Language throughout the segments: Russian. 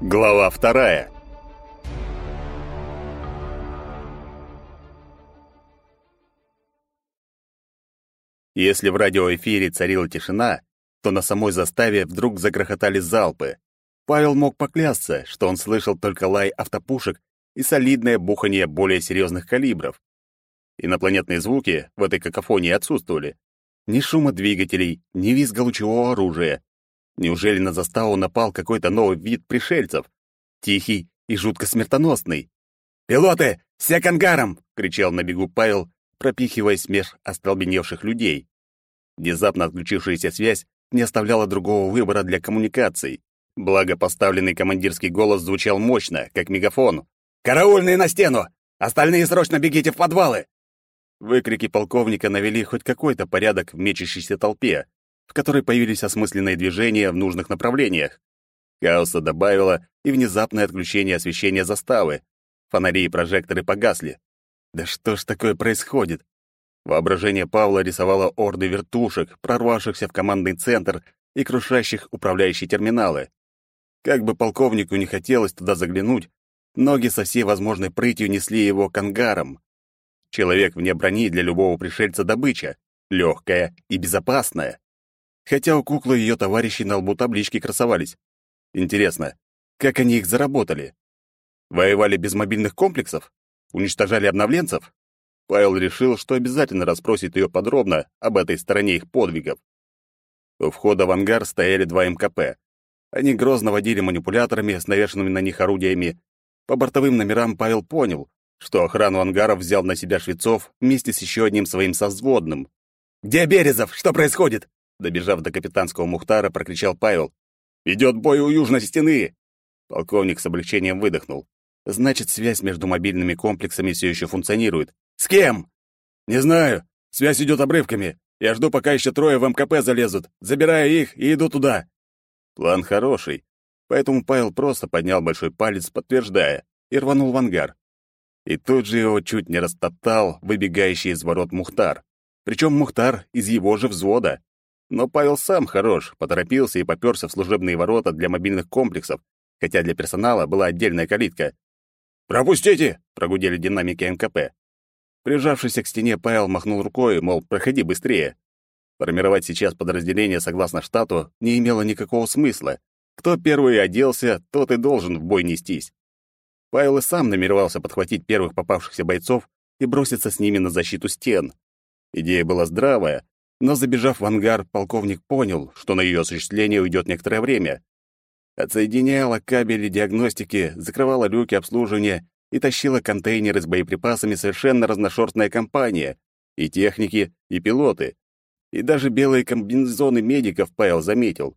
Глава вторая. Если в радиоэфире царила тишина, то на самой заставе вдруг загрохотали залпы. Павел мог поклясться, что он слышал только лай автопушек и солидное бухание более серьезных калибров. Инопланетные звуки в этой какофонии отсутствовали. Ни шума двигателей, ни визга лучевого оружия. Неужели на заставу напал какой-то новый вид пришельцев? Тихий и жутко смертоносный. «Пилоты, все к ангарам!» — кричал на бегу Павел, пропихиваясь меж остолбеневших людей. Внезапно отключившаяся связь не оставляла другого выбора для коммуникаций. Благо поставленный командирский голос звучал мощно, как мегафон. «Караульные на стену! Остальные срочно бегите в подвалы!» Выкрики полковника навели хоть какой-то порядок в мечущейся толпе, в которой появились осмысленные движения в нужных направлениях. Хаоса добавило и внезапное отключение освещения заставы. Фонари и прожекторы погасли. Да что ж такое происходит? Воображение Павла рисовало орды вертушек, прорвавшихся в командный центр и крушащих управляющие терминалы. Как бы полковнику не хотелось туда заглянуть, ноги со всей возможной прытью несли его к ангарам. Человек вне брони для любого пришельца добыча, легкая и безопасная. Хотя у куклы ее товарищей на лбу таблички красовались. Интересно, как они их заработали? Воевали без мобильных комплексов? Уничтожали обновленцев? Павел решил, что обязательно расспросит ее подробно об этой стороне их подвигов. У входа в ангар стояли два МКП. Они грозно водили манипуляторами с навешанными на них орудиями. По бортовым номерам Павел понял, что охрану ангаров взял на себя Швецов вместе с еще одним своим созводным. «Где Березов? Что происходит?» Добежав до капитанского Мухтара, прокричал Павел. «Идет бой у южной стены!» Полковник с облегчением выдохнул. «Значит, связь между мобильными комплексами все еще функционирует. С кем?» «Не знаю. Связь идет обрывками. Я жду, пока еще трое в МКП залезут. Забираю их и иду туда». План хороший. Поэтому Павел просто поднял большой палец, подтверждая, и рванул в ангар. И тут же его чуть не растоптал выбегающий из ворот Мухтар. Причем Мухтар из его же взвода. Но Павел сам хорош, поторопился и попёрся в служебные ворота для мобильных комплексов, хотя для персонала была отдельная калитка. «Пропустите!» — прогудели динамики МКП. Прижавшийся к стене Павел махнул рукой, мол, проходи быстрее. Формировать сейчас подразделение согласно штату не имело никакого смысла. Кто первый оделся, тот и должен в бой нестись. Павел и сам намеревался подхватить первых попавшихся бойцов и броситься с ними на защиту стен. Идея была здравая, но, забежав в ангар, полковник понял, что на ее осуществление уйдет некоторое время. Отсоединяла кабели диагностики, закрывала люки обслуживания и тащила контейнеры с боеприпасами совершенно разношерстная компания, и техники, и пилоты. И даже белые комбинезоны медиков Павел заметил.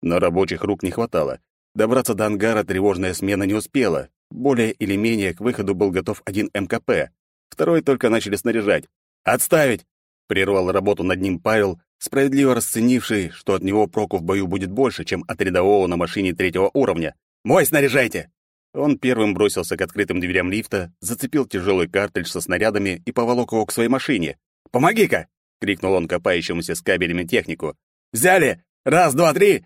Но рабочих рук не хватало. Добраться до ангара тревожная смена не успела. Более или менее к выходу был готов один МКП. Второй только начали снаряжать. «Отставить!» — прервал работу над ним Павел, справедливо расценивший, что от него проку в бою будет больше, чем от рядового на машине третьего уровня. «Мой снаряжайте!» Он первым бросился к открытым дверям лифта, зацепил тяжелый картридж со снарядами и поволок его к своей машине. «Помоги-ка!» — крикнул он копающемуся с кабелями технику. «Взяли! Раз, два, три!»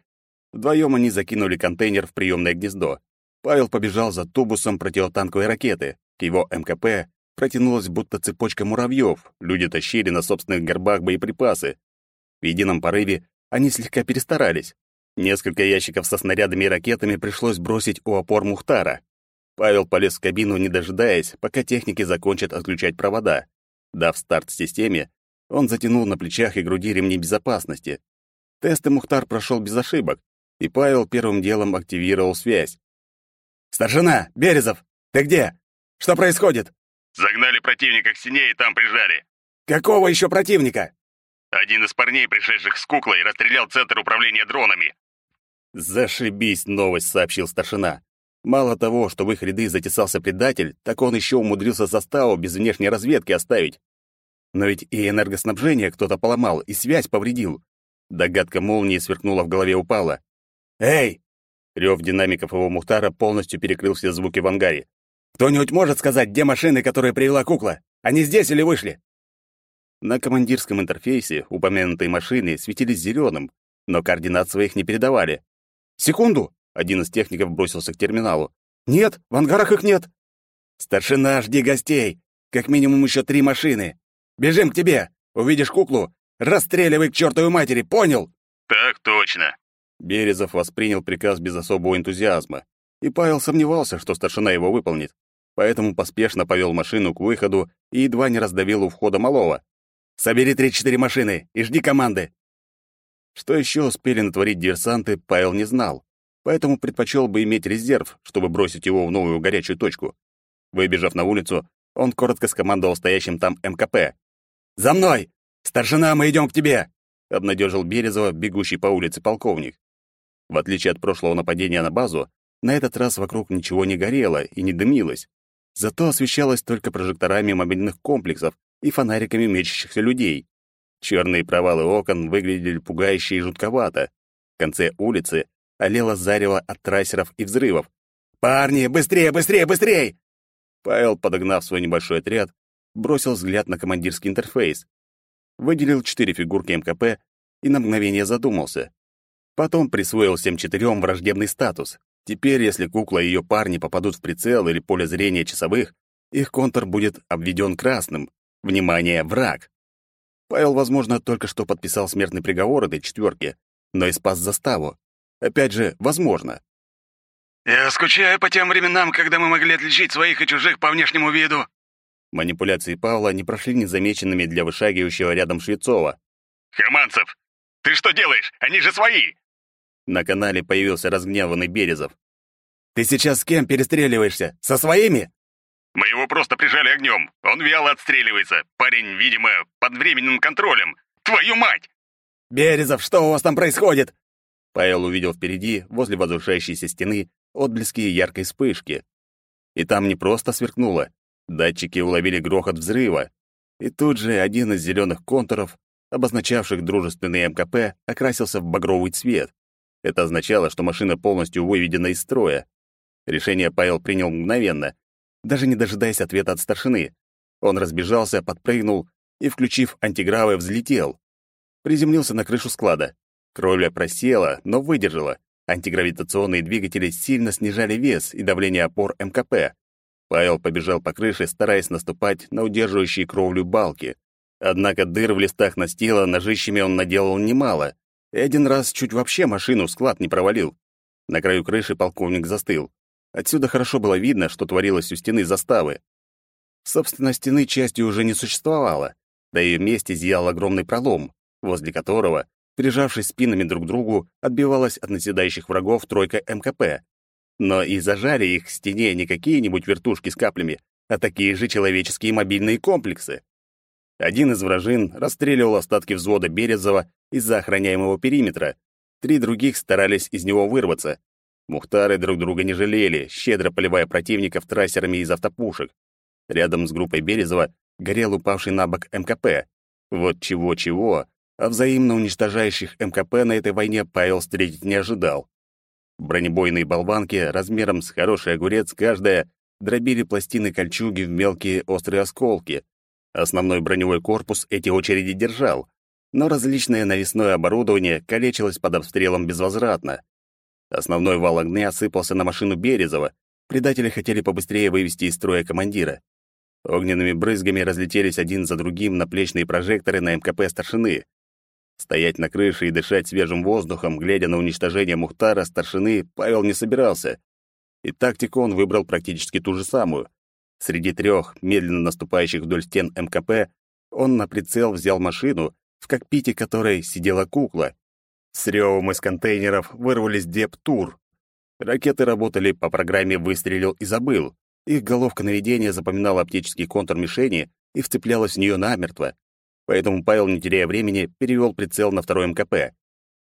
Вдвоем они закинули контейнер в приемное гнездо. Павел побежал за тубусом противотанковой ракеты. К его МКП протянулась будто цепочка муравьев. Люди тащили на собственных горбах боеприпасы. В едином порыве они слегка перестарались. Несколько ящиков со снарядами и ракетами пришлось бросить у опор Мухтара. Павел полез в кабину, не дожидаясь, пока техники закончат отключать провода. Дав старт системе, он затянул на плечах и груди ремни безопасности. Тесты Мухтар прошел без ошибок, и Павел первым делом активировал связь. «Старшина! Березов! Ты где? Что происходит?» «Загнали противника к стене и там прижали». «Какого еще противника?» «Один из парней, пришедших с куклой, расстрелял центр управления дронами». «Зашибись новость», — сообщил старшина. Мало того, что в их ряды затесался предатель, так он еще умудрился заставу без внешней разведки оставить. Но ведь и энергоснабжение кто-то поломал, и связь повредил. Догадка молнии сверкнула в голове упала. «Эй!» Рев динамиков его Мухтара полностью перекрыл все звуки в ангаре. «Кто-нибудь может сказать, где машины, которые привела кукла? Они здесь или вышли?» На командирском интерфейсе упомянутые машины светились зеленым, но координат своих не передавали. «Секунду!» — один из техников бросился к терминалу. «Нет, в ангарах их нет!» «Старшина, жди гостей! Как минимум еще три машины! Бежим к тебе! Увидишь куклу, расстреливай к чертовой матери, понял?» «Так точно!» Березов воспринял приказ без особого энтузиазма, и Павел сомневался, что старшина его выполнит, поэтому поспешно повел машину к выходу и едва не раздавил у входа малого. «Собери три-четыре машины и жди команды!» Что еще успели натворить диверсанты, Павел не знал, поэтому предпочел бы иметь резерв, чтобы бросить его в новую горячую точку. Выбежав на улицу, он коротко скомандовал стоящим там МКП. «За мной! Старшина, мы идем к тебе!» — обнадежил Березова, бегущий по улице полковник. В отличие от прошлого нападения на базу, на этот раз вокруг ничего не горело и не дымилось. Зато освещалось только прожекторами мобильных комплексов и фонариками мечущихся людей. Черные провалы окон выглядели пугающе и жутковато. В конце улицы олело зарево от трассеров и взрывов. «Парни, быстрее, быстрее, быстрее!» Павел, подогнав свой небольшой отряд, бросил взгляд на командирский интерфейс. Выделил четыре фигурки МКП и на мгновение задумался. Потом присвоил всем четырем враждебный статус. Теперь, если кукла и ее парни попадут в прицел или поле зрения часовых, их контур будет обведен красным. Внимание, враг! Павел, возможно, только что подписал смертный приговор этой четверке, но и спас заставу. Опять же, возможно. «Я скучаю по тем временам, когда мы могли отличить своих и чужих по внешнему виду». Манипуляции Павла не прошли незамеченными для вышагивающего рядом Швецова. «Хаманцев, ты что делаешь? Они же свои!» На канале появился разгневанный Березов. «Ты сейчас с кем перестреливаешься? Со своими?» Мы его просто прижали огнем. Он вяло отстреливается. Парень, видимо, под временным контролем. Твою мать!» «Березов, что у вас там происходит?» Павел увидел впереди, возле возвышающейся стены, отблески яркой вспышки. И там не просто сверкнуло. Датчики уловили грохот взрыва. И тут же один из зеленых контуров, обозначавших дружественный МКП, окрасился в багровый цвет. Это означало, что машина полностью выведена из строя. Решение Павел принял мгновенно, даже не дожидаясь ответа от старшины. Он разбежался, подпрыгнул и, включив антигравы, взлетел. Приземлился на крышу склада. Кровля просела, но выдержала. Антигравитационные двигатели сильно снижали вес и давление опор МКП. Павел побежал по крыше, стараясь наступать на удерживающие кровлю балки. Однако дыр в листах настила ножищами он наделал немало, и один раз чуть вообще машину в склад не провалил. На краю крыши полковник застыл. Отсюда хорошо было видно, что творилось у стены заставы. Собственно, стены части уже не существовало. До ее месте зиял огромный пролом, возле которого, прижавшись спинами друг к другу, отбивалась от наседающих врагов тройка МКП. Но и зажали их к стене не какие-нибудь вертушки с каплями, а такие же человеческие мобильные комплексы. Один из вражин расстреливал остатки взвода Березова из-за охраняемого периметра. Три других старались из него вырваться, Мухтары друг друга не жалели, щедро поливая противников трассерами из автопушек. Рядом с группой Березова горел упавший на бок МКП. Вот чего-чего, а взаимно уничтожающих МКП на этой войне Павел встретить не ожидал. Бронебойные болванки размером с хороший огурец каждая дробили пластины кольчуги в мелкие острые осколки. Основной броневой корпус эти очереди держал, но различное навесное оборудование калечилось под обстрелом безвозвратно. Основной вал огня осыпался на машину Березова. Предатели хотели побыстрее вывести из строя командира. Огненными брызгами разлетелись один за другим наплечные прожекторы на МКП старшины. Стоять на крыше и дышать свежим воздухом, глядя на уничтожение Мухтара старшины, Павел не собирался. И тактику он выбрал практически ту же самую. Среди трех медленно наступающих вдоль стен МКП он на прицел взял машину, в кокпите которой сидела кукла, с ревом из контейнеров вырвались Деп-Тур. Ракеты работали по программе «Выстрелил и забыл». Их головка наведения запоминала оптический контур мишени и вцеплялась в нее намертво. Поэтому Павел, не теряя времени, перевел прицел на второй МКП.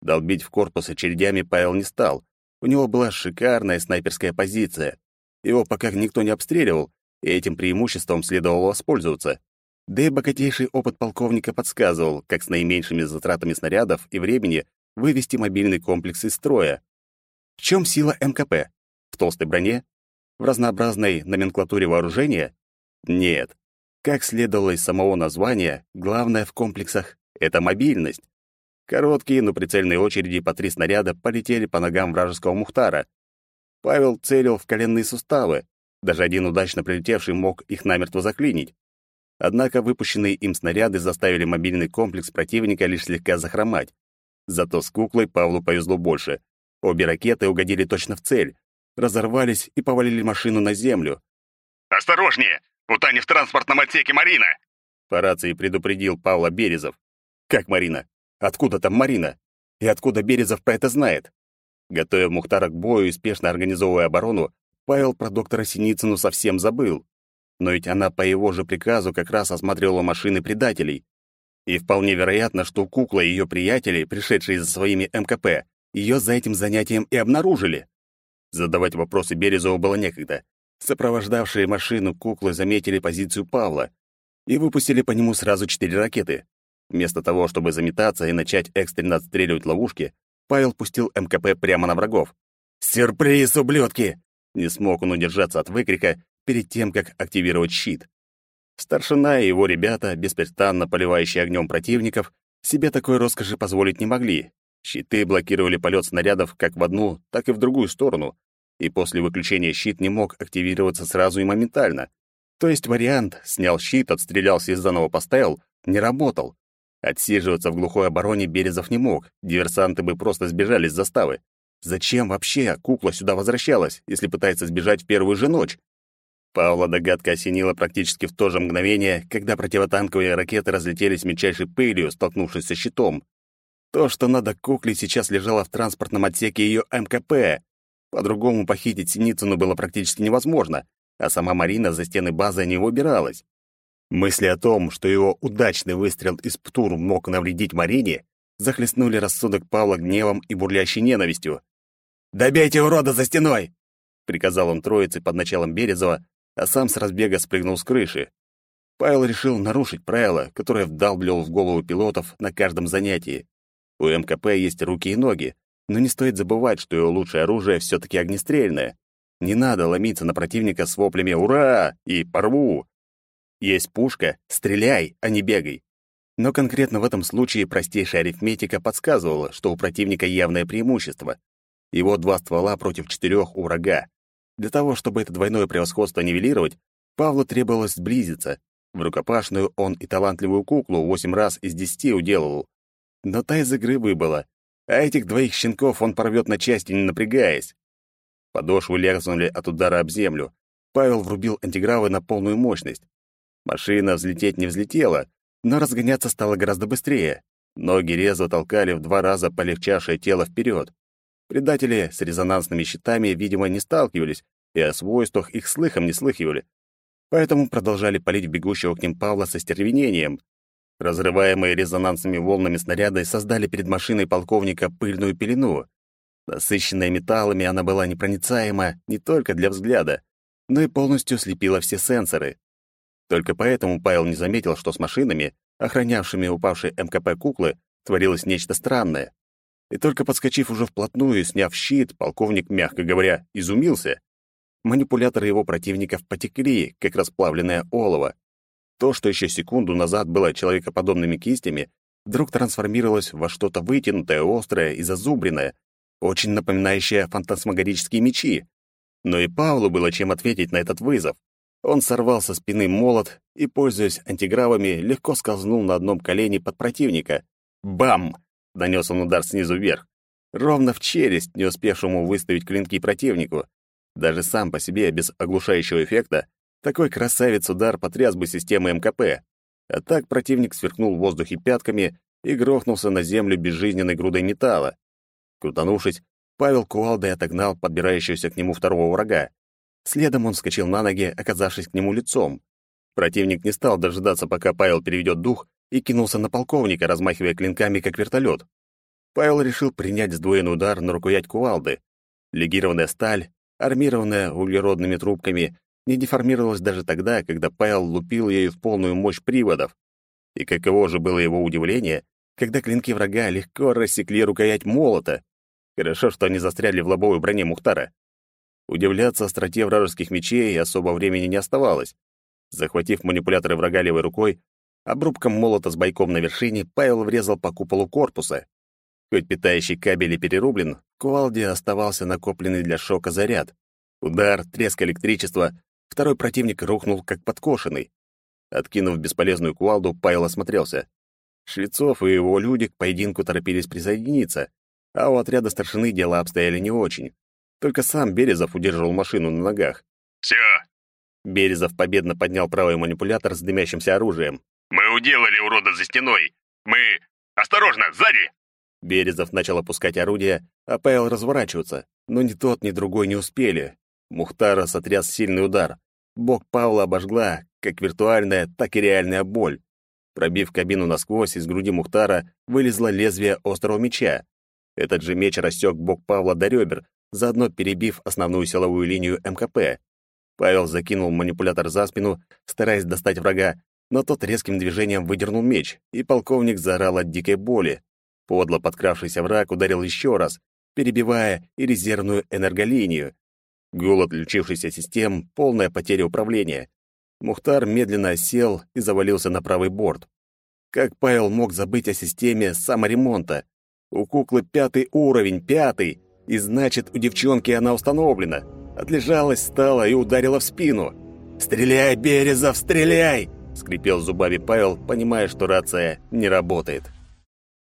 Долбить в корпус очередями Павел не стал. У него была шикарная снайперская позиция. Его пока никто не обстреливал, и этим преимуществом следовало воспользоваться. Да и богатейший опыт полковника подсказывал, как с наименьшими затратами снарядов и времени вывести мобильный комплекс из строя. В чем сила МКП? В толстой броне? В разнообразной номенклатуре вооружения? Нет. Как следовало из самого названия, главное в комплексах — это мобильность. Короткие, но прицельные очереди по три снаряда полетели по ногам вражеского Мухтара. Павел целил в коленные суставы. Даже один удачно прилетевший мог их намертво заклинить. Однако выпущенные им снаряды заставили мобильный комплекс противника лишь слегка захромать. Зато с куклой Павлу повезло больше. Обе ракеты угодили точно в цель, разорвались и повалили машину на землю. «Осторожнее! У Тани в транспортном отсеке Марина!» По рации предупредил Павла Березов. «Как Марина? Откуда там Марина? И откуда Березов про это знает?» Готовя Мухтара к бою и спешно организовывая оборону, Павел про доктора Синицыну совсем забыл. Но ведь она по его же приказу как раз осматривала машины предателей. И вполне вероятно, что кукла и ее приятели, пришедшие за своими МКП, ее за этим занятием и обнаружили. Задавать вопросы Березову было некогда. Сопровождавшие машину куклы заметили позицию Павла и выпустили по нему сразу четыре ракеты. Вместо того, чтобы заметаться и начать экстренно отстреливать ловушки, Павел пустил МКП прямо на врагов. «Сюрприз, ублюдки!» Не смог он удержаться от выкрика перед тем, как активировать щит. Старшина и его ребята, беспрестанно поливающие огнем противников, себе такой роскоши позволить не могли. Щиты блокировали полет снарядов как в одну, так и в другую сторону, и после выключения щит не мог активироваться сразу и моментально. То есть вариант «снял щит, отстрелялся и заново поставил» не работал. Отсиживаться в глухой обороне Березов не мог, диверсанты бы просто сбежали с заставы. Зачем вообще кукла сюда возвращалась, если пытается сбежать в первую же ночь? Павла догадка осенила практически в то же мгновение, когда противотанковые ракеты разлетелись мельчайшей пылью, столкнувшись со щитом. То, что надо кукле, сейчас лежало в транспортном отсеке ее МКП. По-другому похитить Синицыну было практически невозможно, а сама Марина за стены базы не выбиралась. Мысли о том, что его удачный выстрел из ПТУР мог навредить Марине, захлестнули рассудок Павла гневом и бурлящей ненавистью. «Добейте урода за стеной!» — приказал он троице под началом Березова, а сам с разбега спрыгнул с крыши. Павел решил нарушить правило, которое вдалбливал в голову пилотов на каждом занятии. У МКП есть руки и ноги, но не стоит забывать, что его лучшее оружие все таки огнестрельное. Не надо ломиться на противника с воплями «Ура!» и «Порву!». Есть пушка, стреляй, а не бегай. Но конкретно в этом случае простейшая арифметика подсказывала, что у противника явное преимущество. Его два ствола против четырех у врага. Для того, чтобы это двойное превосходство нивелировать, Павлу требовалось сблизиться. В рукопашную он и талантливую куклу восемь раз из десяти уделывал. Но та из игры выбыла, а этих двоих щенков он порвет на части, не напрягаясь. Подошвы лязнули от удара об землю. Павел врубил антигравы на полную мощность. Машина взлететь не взлетела, но разгоняться стало гораздо быстрее. Ноги резво толкали в два раза полегчавшее тело вперед. Предатели с резонансными щитами, видимо, не сталкивались и о свойствах их слыхом не слыхивали. Поэтому продолжали палить бегущего к ним Павла со стервенением. Разрываемые резонансными волнами снаряды создали перед машиной полковника пыльную пелену. Насыщенная металлами, она была непроницаема не только для взгляда, но и полностью слепила все сенсоры. Только поэтому Павел не заметил, что с машинами, охранявшими упавшие МКП куклы, творилось нечто странное. И только подскочив уже вплотную и сняв щит, полковник, мягко говоря, изумился. Манипуляторы его противников потекли, как расплавленное олово. То, что еще секунду назад было человекоподобными кистями, вдруг трансформировалось во что-то вытянутое, острое и зазубренное, очень напоминающее фантасмагорические мечи. Но и Павлу было чем ответить на этот вызов. Он сорвал со спины молот и, пользуясь антигравами, легко скользнул на одном колене под противника. Бам! Нанес он удар снизу вверх. Ровно в челюсть, не успевшему выставить клинки противнику. Даже сам по себе, без оглушающего эффекта, такой красавец-удар потряс бы системы МКП. А так противник сверкнул в воздухе пятками и грохнулся на землю безжизненной грудой металла. Крутанувшись, Павел кувалдой отогнал подбирающегося к нему второго врага. Следом он вскочил на ноги, оказавшись к нему лицом. Противник не стал дожидаться, пока Павел переведет дух, и кинулся на полковника, размахивая клинками, как вертолет. Павел решил принять сдвоенный удар на рукоять кувалды. Легированная сталь, армированная углеродными трубками, не деформировалась даже тогда, когда Павел лупил ею в полную мощь приводов. И каково же было его удивление, когда клинки врага легко рассекли рукоять молота. Хорошо, что они застряли в лобовой броне Мухтара. Удивляться остроте вражеских мечей особо времени не оставалось. Захватив манипуляторы врага левой рукой, обрубком молота с бойком на вершине Павел врезал по куполу корпуса. Хоть питающий кабель и перерублен, в кувалде оставался накопленный для шока заряд. Удар, треск электричества, второй противник рухнул как подкошенный. Откинув бесполезную кувалду, Павел осмотрелся. Швецов и его люди к поединку торопились присоединиться, а у отряда старшины дела обстояли не очень. Только сам Березов удерживал машину на ногах. «Все!» Березов победно поднял правый манипулятор с дымящимся оружием. «Мы уделали урода за стеной! Мы... Осторожно, сзади!» Березов начал опускать орудие, а Павел разворачиваться, но ни тот, ни другой не успели. Мухтара сотряс сильный удар. Бок Павла обожгла, как виртуальная, так и реальная боль. Пробив кабину насквозь, из груди Мухтара вылезло лезвие острого меча. Этот же меч рассек бок Павла до ребер, заодно перебив основную силовую линию МКП. Павел закинул манипулятор за спину, стараясь достать врага, но тот резким движением выдернул меч, и полковник заорал от дикой боли. Подло подкравшийся враг ударил еще раз, перебивая и резервную энерголинию. Гул отключившейся систем, полная потеря управления. Мухтар медленно сел и завалился на правый борт. Как Павел мог забыть о системе саморемонта? У куклы пятый уровень, пятый, и значит, у девчонки она установлена. Отлежалась, встала и ударила в спину. «Стреляй, Березов, стреляй!» — скрипел зубами Павел, понимая, что рация не работает.